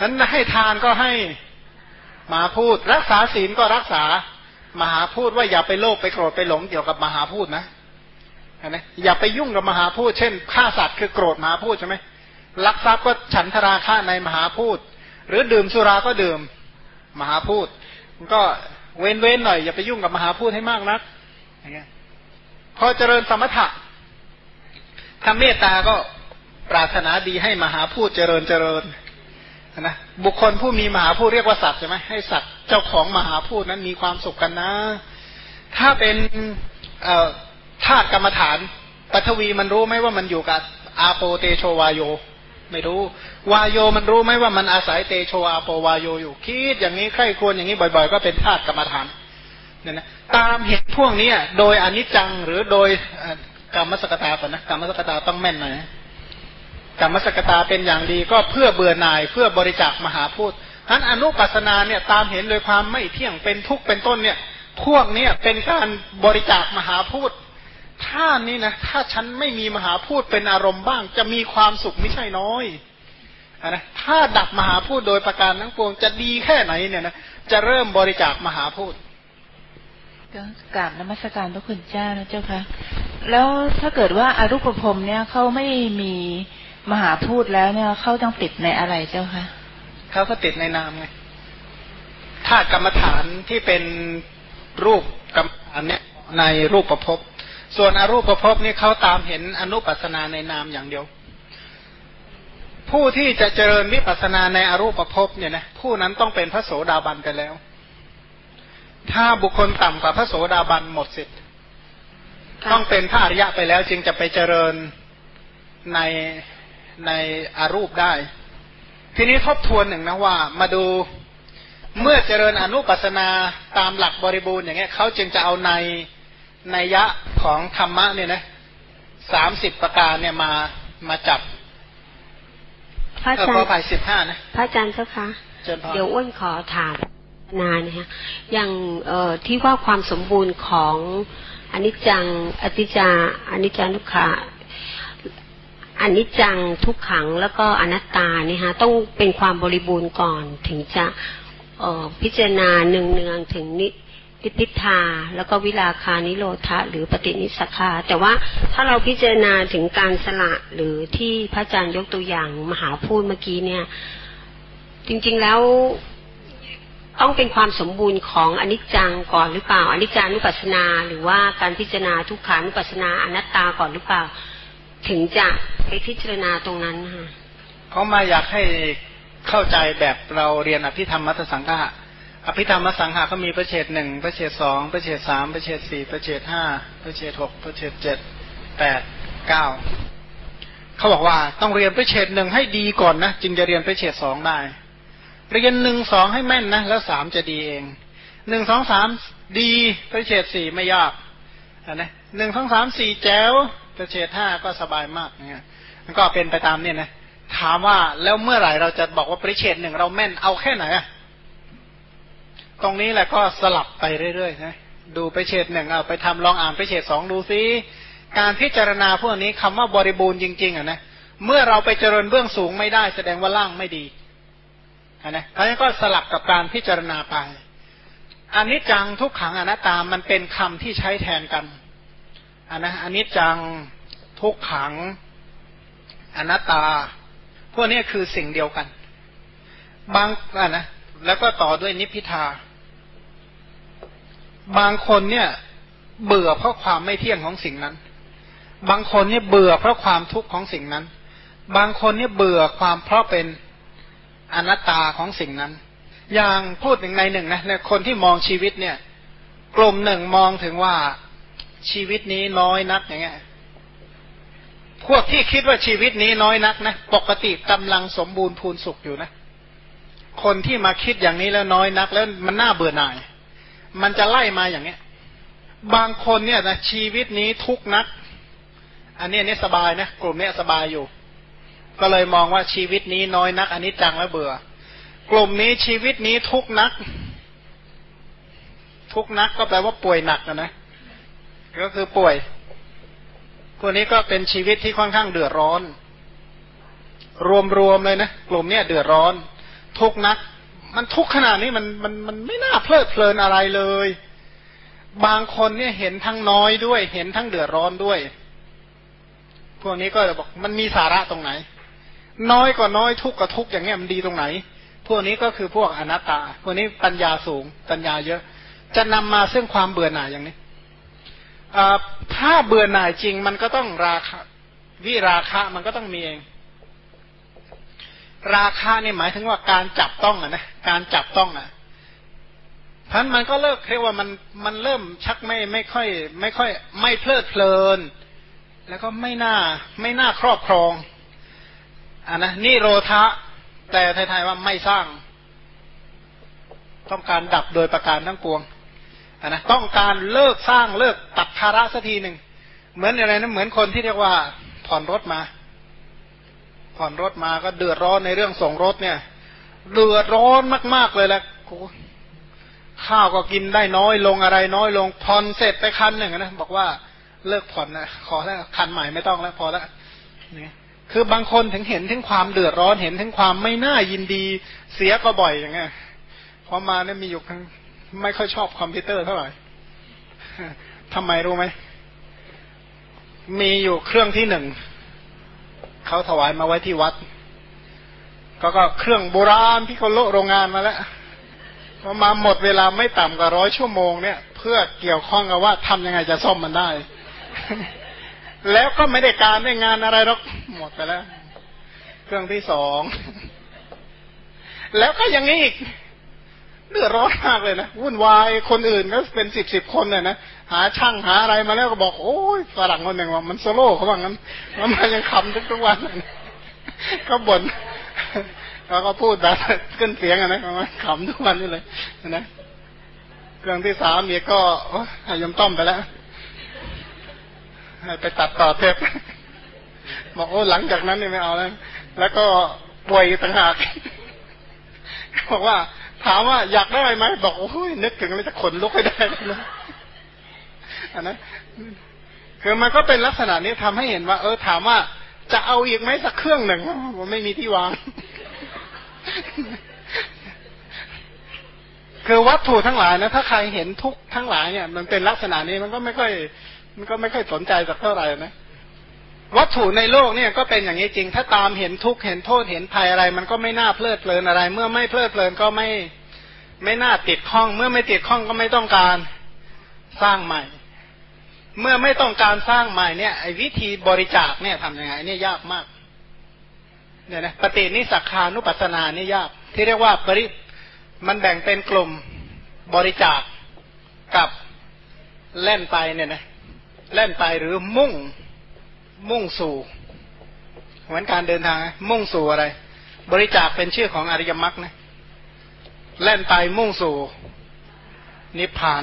นั้นให้ทานก็ให้มหาพูด รักษาศีลก็รักษามหาพูดว่าอย่าไปโลภไปโกรธไปหลงเกี่ยวกับมหาพูดนะนะอย่าไปยุ่งกับมหาพูด เช่นฆ่าสัตว์คือโกรธมหาพูดใช่ไหมลักทรัพย์ก็ฉันทราฆ่าในมหาพูด หรือดื่มสุราก็ดื่มมหาพูดก็เว้นเว้นหน่อยอย่าไปยุ่งกับมหาพูดให้มากนักอย่างเงี้ยพอเจริญสมถะทำเมตตาก็ปรารถนาดีให้มหาพูดเจริญเจริญ นะบุคคลผู้มีมหาพูดเรียกว่าสัตว์ใช่ไหมให้สัตว์เจ้าของมหาพูดนั้นมีความสุขกันนะ ถ้าเป็นธาตุกรรมฐานปัทวีมันรู้ไหมว่ามันอยู่กับอาโปเตโชวาโย ไม่รู้ วาโยมันรู้ไหมว่ามันอาศัยเตโชอาโปวาโยอยู่คิดอย่างนี้ใครควรอย่างนี้บ่อยๆ ก็เป็นธาตุกรรมฐานเนี่ยนะตามเห็นพวกนี้โดยอนิจจังหรือโดยกรรมสกตาก่อนนะกรรมสกตาต้องแม่นหน่อย กรรมสกตาเป็นอย่างดีก็เพื่อเบื่อหน่ายเพื่อบริจาคมหาพูดทั้นอนุปัสนาเนี่ยตามเห็นโดยความไม่เที่ยงเป็นทุกข์เป็นต้นเนี่ย พวกเนี้ยเป็นการบริจาคมหาพูดถ้านี้นะถ้าฉันไม่มีมหาพูดเป็นอารมณ์บ้าง จะมีความสุขไม่ใช่น้อยนะถ้าดับมหาพูดโดยประการทั้งปวงจะดีแค่ไหนเนี่ยนะจะเริ่มบริจาคมหาพูดก็กราบนมัสการพระคุณเจ้านะเจ้าค่ะแล้วถ้าเกิดว่าอารุปภพเนี่ยเขาไม่มี มหาพูดแล้วเนี่ยเขาต้องติดในอะไรเจ้าคะเขาก็ติดในนามไงถ้ากรรมฐานที่เป็นรูปกรรมฐานเนี่ยในรูปประพบส่วนอรูปภพบนี่เขาตามเห็นอนุปัสนาในนามอย่างเดียว ผู้ที่จะเจริญวิปัสนาในอรูปภพบเนี่ยนะผู้นั้นต้องเป็นพระโสดาบันไปแล้ว ถ้าบุคคลต่ำกว่าพระโสดาบันหมดสิทธิ์ต้องเป็นพระอริยะไปแล้วจึงจะไปเจริญใน ในอรูปได้ ทีนี้ทบทวนหนึ่งนะว่า มาดูเมื่อเจริญอนุปัสนาตามหลักบริบูรณ์อย่างเงี้ยเขาจึงจะเอาในนัยยะของธรรมะเนี่ยนะสามสิบประการเนี่ยมามาจับพระอาจารย์ขอภัยสิบห้านะพระอาจารย์เจ้าคะเดี๋ยวอ้วนขอถามนานนะคะอย่างเอ่อที่ว่าความสมบูรณ์ของอนิจจังอติจาอนิจจังทุกขา อนิจจังทุกขังแล้วก็อนัตตาเนี่ยฮะต้องเป็นความบริบูรณ์ก่อนถึงจะออพิจารณาเนืองเนืองถึงนินิพพิทาแล้วก็วิราคานิโรธะหรือปฏินิสสัคคาแต่ว่าถ้าเราพิจารณาถึงการสละหรือที่พระอาจารย์ยกตัวอย่างมหาภูตเมื่อกี้เนี่ย จริงๆแล้วต้องเป็นความสมบูรณ์ของอนิจจังก่อนหรือเปล่าอนิจจานุปัสสนา หรือว่าการพิจารณาทุกขานุปัสสนาอนัตตาก่อนหรือเปล่า ถึงจะไปพิจารณาตรงนั้นค่ะเขามาอยากให้เข้าใจแบบเราเรียนอภิธรรมมัทสังฆะอภิธรรมสังหาก็มีประเฉดหนึ่งประเฉดสองประเฉดสามประเฉดสี่ประเฉดห้าประเฉดหกประเฉดเจ็ดแปดเก้าเขาบอกว่าต้องเรียนประเฉดหนึ่งให้ดีก่อนนะจึงจะเรียนประเฉดสองได้ เรียนหนึ่งสองให้แม่นนะแล้วสามจะดีเองหนึ่งสองสามดีประเฉดสี่ไม่ยากนะหนึ่งสองสามสี่แจ๋ว ประเฉดห้าก็สบายมากเนี่ยมันก็เป็นไปตามเนี่ยนะถามว่าแล้วเมื่อไหร่เราจะบอกว่าประเฉดหนึ่งเราแม่นเอาแค่ไหนอะตรงนี้แหละก็สลับไปเรื่อยๆนะดูไปเฉดหนึ่งเอาไปทำลองอ่านไปเฉดสองดูซิการพิจารณาพวกนี้คำว่าบริบูรณ์จริงๆอะนะเมื่อเราไปเจริญเบื้องสูงไม่ได้แสดงว่าล่างไม่ดีอนะเพราะฉะนั้นก็สลับกับการพิจารณาไปอันนี้จังทุกขังอนัตตามันเป็นคำที่ใช้แทนกัน อันนะอันนี้จังทุกขัง อนัตตา พวกนี้คือสิ่งเดียวกัน บางอะนะแล้วก็ต่อด้วยนิพพิทา บางคนเนี่ย เบื่อเพราะความไม่เที่ยงของสิ่งนั้น บางคนเนี่ยเบื่อเพราะความทุกข์ของสิ่งนั้น บางคนเนี่ยเบื่อความเพราะเป็นอนัตตาของสิ่งนั้น อย่างพูดหนึ่งในหนึ่งนะเนี่ยคนที่มองชีวิตเนี่ย กลุ่มหนึ่งมองถึงว่า ชีวิตนี้น้อยนักอย่างเงี้ยพวกที่คิดว่าชีวิตนี้น้อยนักนะปกติกำลังสมบูรณ์พูนสุขอยู่นะคนที่มาคิดอย่างนี้แล้วน้อยนัก แล้วมันน่าเบื่อหน่าย มันจะไล่มาอย่างเนี้ย บางคนเนี่ยนะชีวิตนี้ทุกนัก อันนี้อันนี้สบายนะกลุ่มเนี้ยสบายอยู่ ก็เลยมองว่าชีวิตนี้น้อยนัก อันนี้จังแล้วเบื่อ กลุ่มนี้ชีวิตนี้ทุกนัก ทุกนักก็แปลว่าป่วยหนักนะนะ ก็คือป่วยคนนี้ก็เป็นชีวิตที่ค่อนข้างเดือดร้อน รวมๆเลยนะกลุ่มเนี้ยเดือดร้อน ทุกข์นัก มันทุกข์ขนาดนี้มันมันมันไม่น่าเพลิดเพลินอะไรเลย บางคนเนี่ยเห็นทั้งน้อยด้วย เห็นทั้งเดือดร้อนด้วย พวกนี้ก็จะบอกมันมีสาระตรงไหน น้อยกว่าน้อยทุกข์กับทุกข์อย่างเงี้ยมันดีตรงไหน พวกนี้ก็คือพวกอนัตตา พวกนี้ปัญญาสูง ปัญญาเยอะ จะนำมาซึ่งความเบื่อหน่ายอย่างนี้ ถ้าเบื่อหน่ายจริงมันก็ต้องราคะ วิราคะมันก็ต้องมีเอง ราคาเนี่ยหมายถึงว่าการจับต้องอะนะการจับต้องอะพันมันก็เลิกเรียกว่ามันมันเริ่มชักไม่ไม่ค่อย ไม่ค่อย ไม่เพลิดเพลิน แล้วก็ไม่น่าไม่น่าครอบครองอ่านะนี่โรทะ แต่ไทยๆว่าไม่สร้าง ต้องการดับโดยประการทั้งปวง นะต้องการเลิกสร้างเลิกตัดภาระสักทีหนึ่งเหมือนอะไรนะเหมือนคนที่เรียกว่าผ่อนรถมา ผ่อนรถมาก็เดือดร้อนในเรื่องส่งรถเนี่ย เดือดร้อนมากๆเลยแหละข้าวก็กินได้น้อยลงอะไรน้อยลงผ่อนเสร็จไปคันหนึ่งนะบอกว่าเลิกผ่อนนะขอแล้วคันใหม่ไม่ต้องแล้วพอแล้วนี่คือบางคนถึงเห็นถึงความเดือดร้อนเห็นถึงความไม่น่ายินดีเสียก็บ่อยอย่างเงี้ยพอมาเนี่ยมีอยู่ทั้ง ไม่ค่อยชอบคอมพิวเตอร์เท่าไหร่ทำไมรู้ไหม มีอยู่เครื่องที่หนึ่ง เขาถวายมาไว้ที่วัด ก็ก็เครื่องโบราณที่เขาโลโรงงานมาแล้วมาหมดเวลาไม่ต่ำกว่าร้อยชั่วโมงเนี่ย เพื่อเกี่ยวข้องกับว่าทำยังไงจะซ่อมมันได้ แล้วก็ไม่ได้การได้งานอะไรหรอกหมดไปแล้ว เครื่องที่สอง แล้วก็อย่างนี้อีก เดือดร้อนมากเลยนะวุ่นวายคนอื่นก็เป็นสิบสิบคนเน่ยนะหาช่างหาอะไรมาแล้วก็บอก โอ้ยฝรั่งคนหนึ่งว่ามันโซโล่เขาว่างั้นแล้วมันยังคำทุกทุกวันก็บ่นเขาก็พูดแบบขึ้นเสียงอะนะขำทุกวันนี่เลยนะเครื่องที่สามเมียก็ยมต้อมไปแล้วไปตัดต่อเทปบอกโอ้หลังจากนั้นเนี่ยไม่เอาแล้วแล้วก็ป่วยต่างหากบอกว่า ถามว่าอยากได้ไหมบอกโอ้ยนึกถึงแล้วจะขนลุกให้ได้นะอันนั้นคือมันก็เป็นลักษณะนี้ทำให้เห็นว่า เออถามว่าจะเอาอีกไหมสักเครื่องหนึ่งว่าไม่มีที่วาง คือวัตถุทั้งหลายนะถ้าใครเห็นทุกทั้งหลายเนี่ย มันเป็นลักษณะนี้มันก็ไม่ค่อย มันก็ไม่ค่อยสนใจสักเท่าไหร่นะวัตถุในโลกเนี่ยก็เป็นอย่างนี้จริง ถ้าตามเห็นทุกข์เห็นโทษเห็นภัยอะไร มันก็ไม่น่าเพลิดเพลินอะไร เมื่อไม่เพลิดเพลินก็ไม่ ไม่น่าติดข้อง เมื่อไม่ติดข้องก็ไม่ต้องการสร้างใหม่ เมื่อไม่ต้องการสร้างใหม่เนี่ยไอ้วิธีบริจาคเนี่ยทำยังไง เนี่ยยากมากเนี่ยนะปฏินิสักานุปัสสนานี่ยาก ที่เรียกว่าปริมันแบ่งเป็นกลุ่มบริจาคกับเล่นไปเนี่ยนะเล่นไปหรือมุ่งมุ่งสู่เหมือนการเดินทาง มุ่งสู่อะไร บริจาคเป็นชื่อของอริยมรรคนะ เล่นไปมุ่งสู่นิพพาน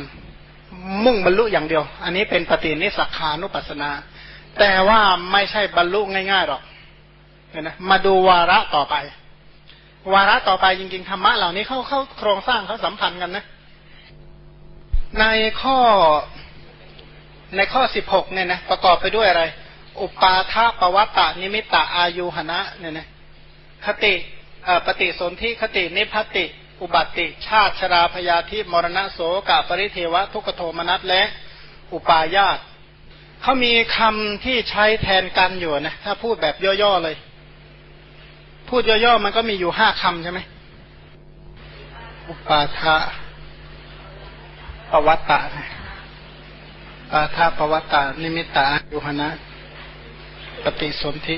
มุ่งบรรลุอย่างเดียว อันนี้เป็นปฏินิสักานุปัสนา แต่ว่าไม่ใช่บรรลุง่ายๆหรอกเห็นไหมมาดูวาระต่อไป วาระต่อไปจริงๆธรรมะเหล่านี้เขาเขาโครงสร้างเขาสัมพันธ์กันนะ ในข้อในข้อสิบหกเนี่ยนะประกอบไปด้วยอะไร อุปาทาปวัตตานิมิตะอายุหนะเนี่ยนะคติปฏิสนธิคตินิพติ อุบัติ ชาติชราพยาธิมรณะโสกาปริเทวะ ทุกโทมนัสและอุปาญาตเขามีคำที่ใช้แทนกันอยู่นะ ถ้าพูดแบบย่อๆเลย พูดย่อๆมันก็มีอยู่ห้าคำใช่ไหมอุปาทะปวัตตาปาทาปวัตตานิมิตายุหนะปฏิสนธิ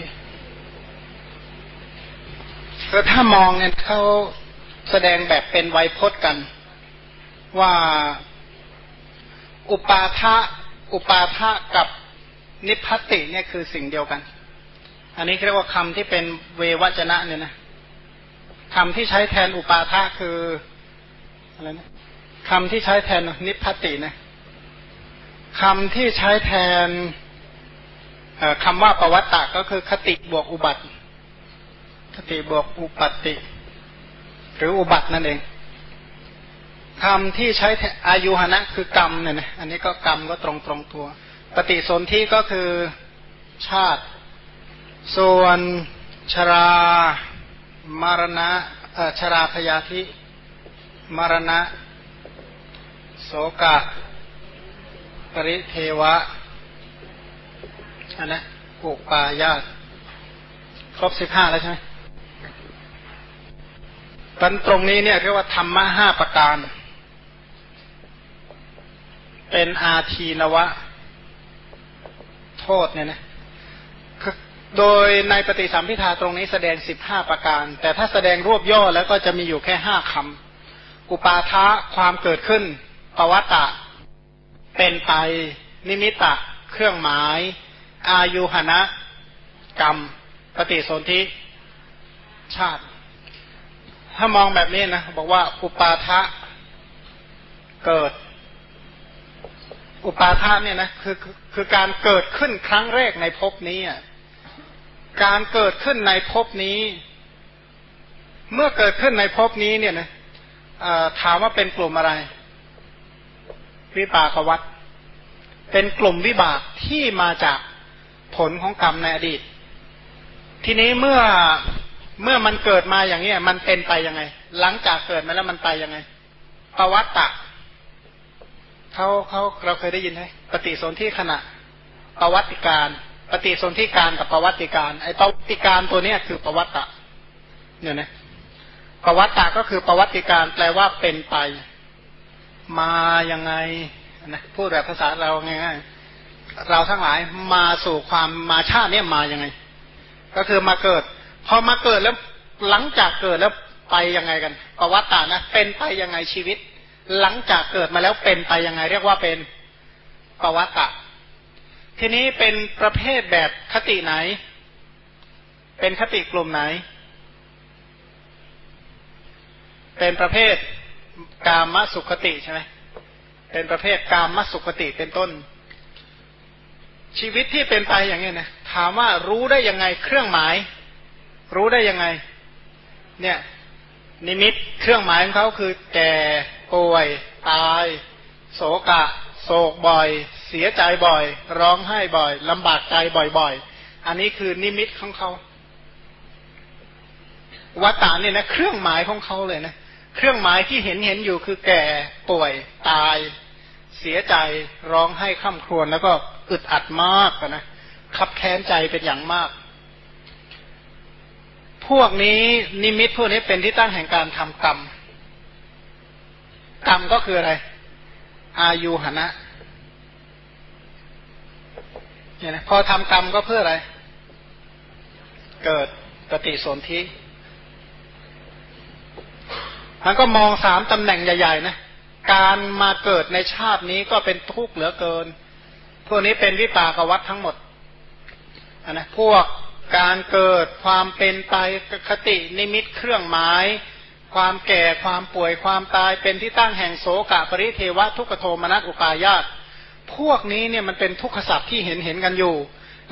ถ้ามองเนี่ยเขา แสดงแบบเป็นไวยพจน์กัน ว่าอุปาทะอุปาทะกับนิพพติเนี่ยคือสิ่งเดียวกัน อันนี้เรียกว่าคำที่เป็นเววัจนะเนี่ยนะคำที่ใช้แทนอุปาทะคืออะไรนะคำที่ใช้แทนนิพพตินะคำที่ใช้แทนคำว่าประวัตตะก็คือคติบวกอุบัติ คติบวกอุปัติ หรืออุบัตินั่นเองคำที่ใช้อายุหนะคือกรรมเนี่ยนะอันนี้ก็กรรมก็ตรงตรงตัว ปฏิสนธิก็คือชาติ ส่วนชรามารณะชราพยาธิ มรณะ โสกะ ปริเทวะอันนะปุปายาตครบสิบห้าแล้วใช่ไหม ตันตรงนี้เนี่ยเรียกว่าธรรมะห้าประการ เป็นอาทีนวะ โทษเนี่ยนะโดยในปฏิสัมพิทาตรงนี้แสดงสิบห้าประการ แต่ถ้าแสดงรวบย่อแล้วก็จะมีอยู่แค่ห้าคำอุปาทะความเกิดขึ้น ปวัตตะ เป็นไป นิมิตะ เครื่องหมาย อายุหนะกรรม ปฏิสนธิ ชาติ ถ้ามองแบบนี้นะบอกว่าอุปาทะเกิด อุปาทะเนี่ยนะคือคือการเกิดขึ้นครั้งแรกในภพนี้อะการเกิดขึ้นในภพนี้ เมื่อเกิดขึ้นในภพนี้เนี่ยนะถามว่าเป็นกลุ่มอะไร วิปากวัตเป็นกลุ่มวิบากที่มาจากผลของกรรมในอดีต ทีนี้เมื่อ เมื่อมันเกิดมาอย่างนี้มันเป็นไปยังไง หลังจากเกิดมาแล้วมันไปยังไงปวัตตะเขาเขาเราเคยได้ยินไหมปฏิสนธิขณะปวัติการ ปฏิสนธิการกับประวัติการ ไอ้ประวัติการตัวเนี้ยคือประวัตตะเนี่ยนะประวัตะก็คือประวัติการแปลว่าเป็นไป มายังไงนะพูดแบบภาษาเราง่ายๆเราทั้งหลายมาสู่ความมาชาติเนี่ยมายังไง ก็คือมาเกิด พอมาเกิดแล้วหลังจากเกิดแล้วไปยังไงกันประวัติตานะ เป็นไปยังไงชีวิต หลังจากเกิดมาแล้วเป็นไปยังไง เรียกว่าเป็นประวัติทีนี้เป็นประเภทแบบคติไหน เป็นคติกลุ่มไหน เป็นประเภทกามสุขติใช่ไหมเป็นประเภทกามสุขติเป็นต้น ชีวิตที่เป็นไปอย่างนี้นะถามว่ารู้ได้ยังไงเครื่องหมาย รู้ได้ยังไง เนี่ย นิมิตเครื่องหมายของเขาคือ แก่ป่วย ตาย โศกะ โศกบ่อย เสียใจบ่อย ร้องไห้บ่อยลำบากใจบ่อยๆ อันนี้คือนิมิตของเขาวัตตาเนี่ยนะเครื่องหมายของเขาเลยนะเครื่องหมายที่เห็นเห็นอยู่คือแก่ป่วย ตาย เสียใจร้องไห้ข้ามครวญแล้วก็อึดอัดมากนะขับแค้นใจเป็นอย่างมาก พวกนี้นิมิตพวกนี้เป็นที่ตั้งแห่งการทำกรรม กรรมก็คืออะไร อายุหนะเนี่ยนะพอทำกรรมก็เพื่ออะไร เกิดปฏิสนธิมันก็มองสามตำแหน่งใหญ่ๆนะการมาเกิดในชาตินี้ก็เป็นทุกข์เหลือเกิน พวกนี้เป็นวิปากวัฏทั้งหมดนนะพวก การเกิดความเป็นไปคตินิมิตเครื่องหมาย ความแก่ความป่วยความตายเป็นที่ตั้งแห่งโสกะปริเทวะทุกโทมนัสอุปายาตพวกนี้เนี่ยมันเป็นทุกขสัตว์ที่เห็นเห็นกันอยู่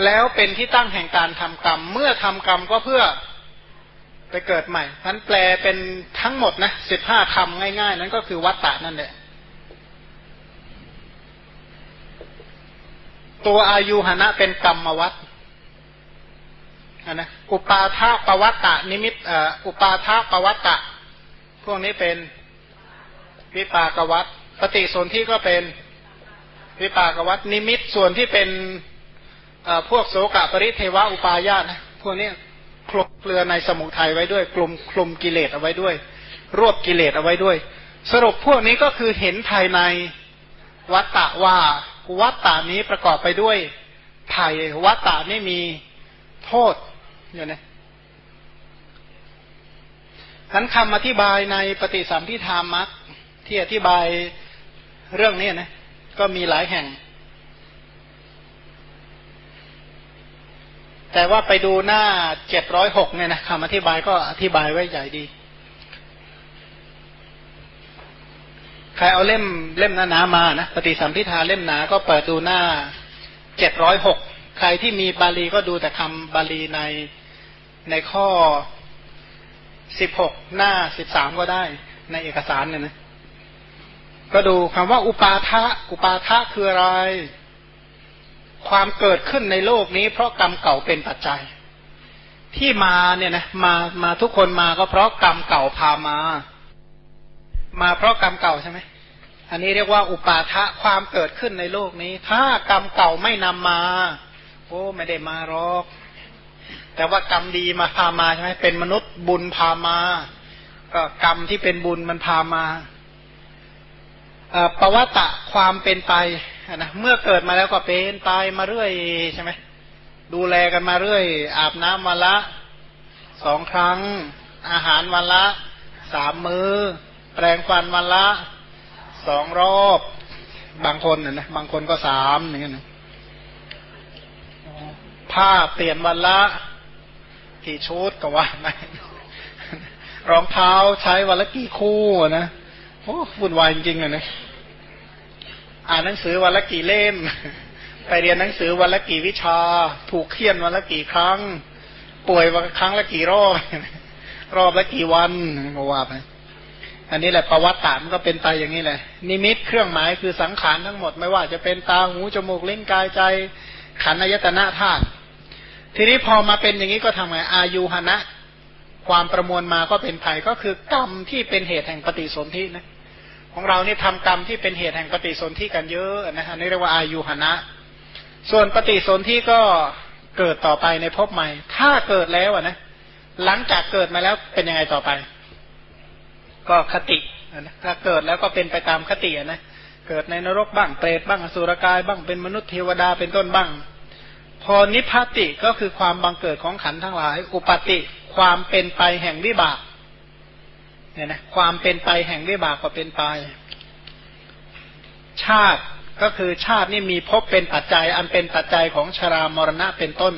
แล้วเป็นที่ตั้งแห่งการทำกรรม เมื่อทำกรรมก็เพื่อไปเกิดใหม่นั้นแปลเป็นทั้งหมดนะสิบห้าคำง่ายๆ นั้นก็คือวัตตะนั่นแหละตัวอายุหนะเป็นกรรมวัต นะอุปาทาปวัตตนิมิตอุปาทาปวัตตะ พวกนี้เป็นวิปากวัตปฏิสนธิก็เป็นวิปากวัตนิมิตส่วนที่เป็นพวกโสกะปริเทวะอุปายาตนะพวกนี้คลุมเกลือในสมุทัยไว้ด้วยกลุ่มคลุมกิเลสเอาไว้ด้วย รวบกิเลสเอาไว้ด้วย สรุปพวกนี้ก็คือเห็นภายในวัตตะว่าวัตตานี้ประกอบไปด้วยภัยวัตตานี่มีโทษ อยู่นะทั้นคำอธิบายในปฏิสัมพิธามักที่อธิบายเรื่องนี้นะ ก็มีหลายแห่ง แต่ว่าไปดูหน้าเจ็ดร้อยหกเนี่ยนะคำอธิบายก็อธิบายไว้ใหญ่ดี ใครเอาเล่มเล่มหนาๆมานะปฏิสัมพิธาเล่มหนาก็เปิดดูหน้าเจ็ดร้อยหกใครที่มีบาลีก็ดูแต่คำบาลีใน ในข้อสิบหกหน้าสิบสามก็ได้ ในเอกสารเนี่ยนะ ก็ดูคำว่าอุปาทะอุปาทะคืออะไร ความเกิดขึ้นในโลกนี้ เพราะกรรมเก่าเป็นปัจจัย ที่มาเนี่ยนะมามาทุกคนมาก็เพราะกรรมเก่าพามา มาเพราะกรรมเก่าใช่ไหมอันนี้เรียกว่าอุปาทะความเกิดขึ้นในโลกนี้ ถ้ากรรมเก่าไม่นำมา โอ้ไม่ได้มาหรอก แต่ว่ากรรมดีมาพามาใช่ไหมเป็นมนุษย์บุญพามา ก็กรรมที่เป็นบุญมันพามาประวัตะความเป็นไปนะเมื่อเกิดมาแล้วก็เป็นตายมาเรื่อยใช่ไหมดูแลกันมาเรื่อย อาบน้ำวันละสองครั้ง อาหารวันละสามมือแปรงฟันวันละสองรอบ บางคนนะบางคนก็สามอย่างเงี้ยผ้าเปลี่ยนวันละ กี่ชุดก็ว่าไปรองเท้าใช้วันละกี่คู่นะโอ้ฝุ่นวายจริงๆเลยนะอ่านหนังสือวันละกี่เล่ม ไปเรียนหนังสือวันละกี่วิชา ถูกเคี่ยนวันละกี่ครั้ง ป่วยวันครั้งละกี่รอบ รอบละกี่วันก็ว่าไปอันนี้แหละประวัติตามก็เป็นไปอย่างนี้แหละ นิมิตเครื่องหมายคือสังขารทั้งหมดไม่ว่าจะเป็นตาหูจมูกลิ้นกายใจ ขันอายตนะธาตุ ทีนี้พอมาเป็นอย่างนี้ก็ทำไงอายุหนะ ความประมวลมาก็เป็นภัยก็คือกรรมที่เป็นเหตุแห่งปฏิสนธินะของเรานี่ทำกรรมที่เป็นเหตุแห่งปฏิสนธิกันเยอะนะอันนี้เรียกว่าอายุหนะ ส่วนปฏิสนธิก็เกิดต่อไปในภพใหม่ ถ้าเกิดแล้วนะ หลังจากเกิดมาแล้วเป็นยังไงต่อไป ก็คตินะถ้าเกิดแล้วก็เป็นไปตามคตินะเกิดในนรกบ้างเปรตบ้างอสุรกายบ้างเป็นมนุษย์เทวดาเป็นต้นบ้าง พอนิพพติก็คือความบังเกิดของขันทั้งหลาย อุปติความเป็นไปแห่งวิบากเนี่ยนะความเป็นไปแห่งวิบากก็เป็นไป ชาติก็คือชาตินี่มีพบเป็นปัจจัย อันเป็นปัจจัยของชรามรณะเป็นต้น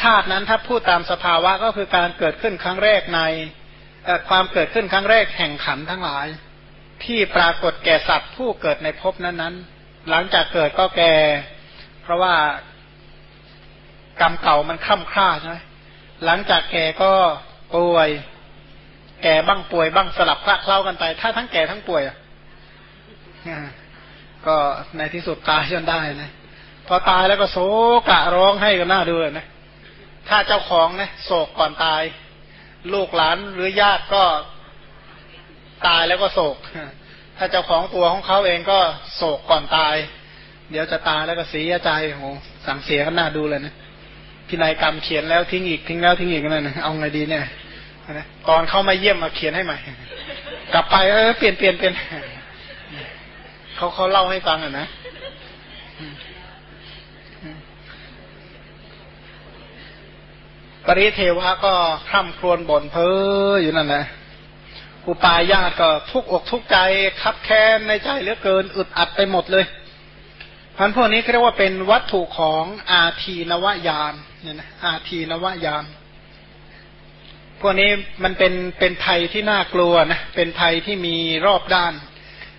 ชาตินั้นถ้าพูดตามสภาวะก็คือการเกิดขึ้นครั้งแรกในความเกิดขึ้นครั้งแรกแห่งขันทั้งหลาย ที่ปรากฏแก่สัตว์ผู้เกิดในภพนั้นๆ หลังจากเกิดก็แก่ เพราะว่า กรรมเก่ามันค่ำค่าใช่ไหมหลังจากแก่ก็ป่วย แก่บ้างป่วยบ้างสลับคละเคล้ากันไป ถ้าทั้งแก่ทั้งป่วยอะก็ในที่สุดตายจนได้นะพอตายแล้วก็โศกะร้องให้กันหน้าดูนะถ้าเจ้าของนะโศกก่อนตาย ลูกหลานหรือญาติก็ตายแล้วก็โศก ถ้าเจ้าของตัวของเขาเองก็โศกก่อนตาย เดี๋ยวจะตายแล้วก็เสียใจโหสั่งเสียกันหน้าดูเลยนะ พินัยกรรมเขียนแล้วทิ้งอีกทิ้งแล้วทิ้งอีกนั่นนะเอาไงดีเนี่ยตอนเข้ามาเยี่ยมมาเขียนให้ใหม่ กลับไปเออเปลี่ยนเปลี่ยนเปลี่ยนเขาเขาเล่าให้ฟังอะนะปริเทวะก็คร่ำครวญบ่นเพ้ออยู่นั่นแหละอุปายาตก็ทุกอกทุกใจคับแค้นในใจเหลือเกินอึดอัดไปหมดเลยพันพวกนี้เรียกว่าเป็นวัตถุของอาทีนวายาน เนี่ยนะอาทีนวายานพวกนี้มันเป็นเป็นภัยที่น่ากลัวนะเป็นภัยที่มีรอบด้าน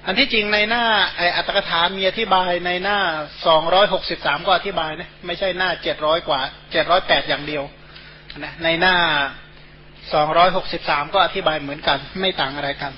อันที่จริงในหน้าไออัตถกถามีอธิบายในหน้าสองร้อยหกสิบสามก็อธิบายนะไม่ใช่หน้าเจ็ดร้อยกว่าเจ็ดร้อยแปดอย่างเดียวนะในหน้าสองร้อยหกสิบสามก็อธิบายเหมือนกัน ไม่ต่างอะไรกัน